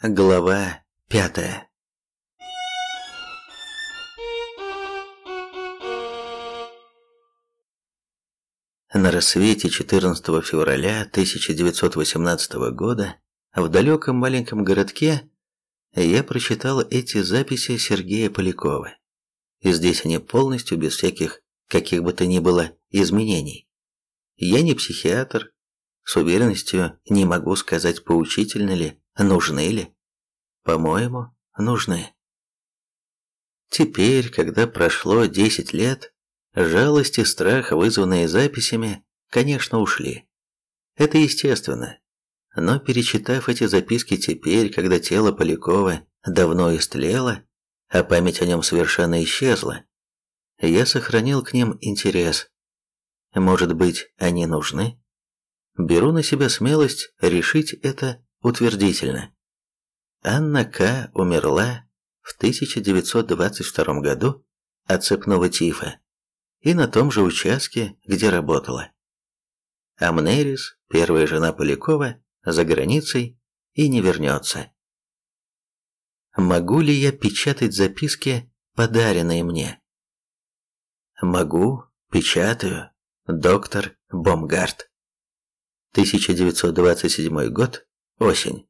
Глава пятая На рассвете 14 февраля 1918 года в далеком маленьком городке я прочитал эти записи Сергея Полякова. И здесь они полностью без всяких каких бы то ни было изменений. Я не психиатр, с уверенностью не могу сказать, поучительно ли, нужны ли. По-моему, нужны. Теперь, когда прошло 10 лет, жалость и страх, вызванные записями, конечно, ушли. Это естественно. Но перечитав эти записки теперь, когда тело Полякова давно истлело, а память о нем совершенно исчезла, я сохранил к ним интерес. Может быть, они нужны? Беру на себя смелость решить это утвердительно. Анна К. умерла в 1922 году от цепного тифа и на том же участке, где работала. Амнерис, первая жена Полякова, за границей и не вернется. Могу ли я печатать записки, подаренные мне? Могу, печатаю. Доктор Бомгард. 1927 год, осень.